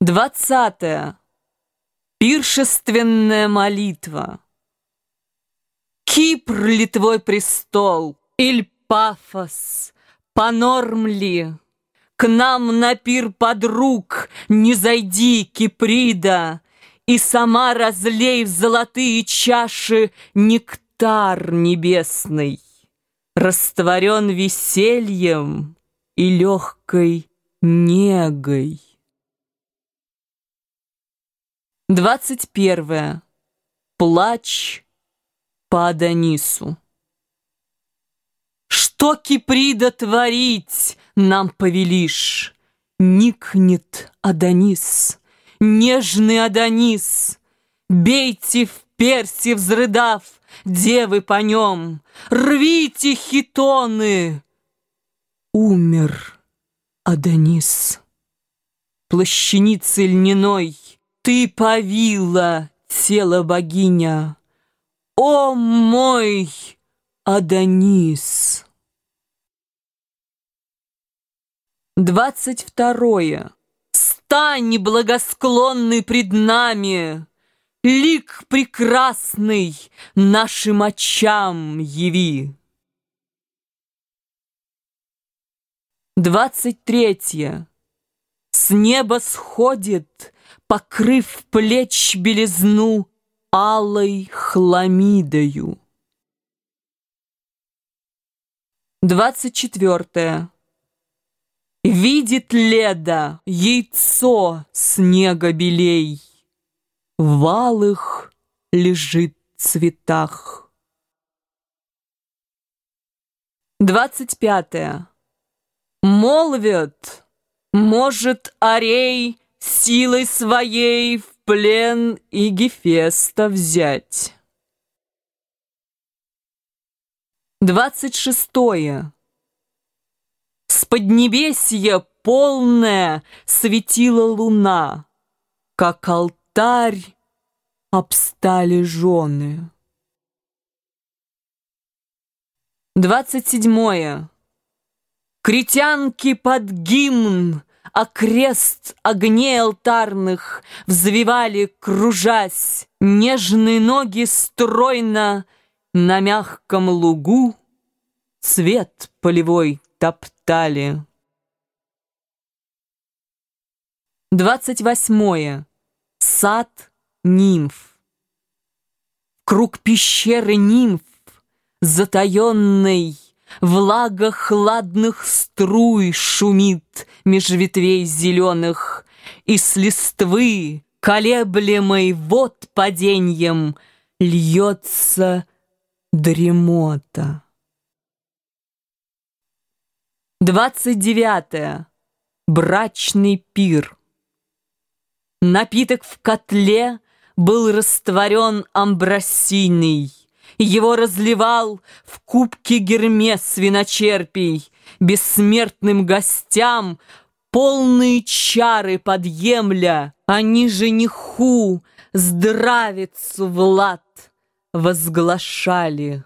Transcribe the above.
Двадцатое. Пиршественная молитва. Кипр ли твой престол, иль Пафос, Панорм ли? К нам на пир подруг не зайди, Киприда, И сама разлей в золотые чаши нектар небесный, Растворен весельем и легкой негой. Двадцать первое. Плач по Адонису. Что, Киприда, творить нам повелишь? Никнет Адонис, нежный Адонис. Бейте в перси, взрыдав, девы по нем, Рвите хитоны. Умер Адонис. Плащаницей льняной ты повила тело богиня. О мой Адонис! Двадцать второе. Стань, благосклонный пред нами, Лик прекрасный нашим очам яви. Двадцать третье. С неба сходит покрыв плеч белизну алой хламидою. Двадцать четвертое. Видит Леда яйцо снега белей, В алых лежит цветах. Двадцать пятое. Молвят, может, Арей силой своей в плен и Гефеста взять. Двадцать шестое. С поднебесья полная светила луна, Как алтарь обстали жены. Двадцать седьмое. Критянки под гимн а крест огней алтарных Взвивали, кружась, нежные ноги стройно На мягком лугу цвет полевой топтали. Двадцать восьмое. Сад нимф. Круг пещеры нимф, затаенный, Влага хладных струй шумит Меж ветвей зеленых, И с листвы, колеблемой вот паденьем, Льется дремота. Двадцать девятое. Брачный пир. Напиток в котле был растворен амбросийный, его разливал в кубке Гермес виночерпий, Бессмертным гостям полные чары подъемля, Они жениху здравицу Влад возглашали.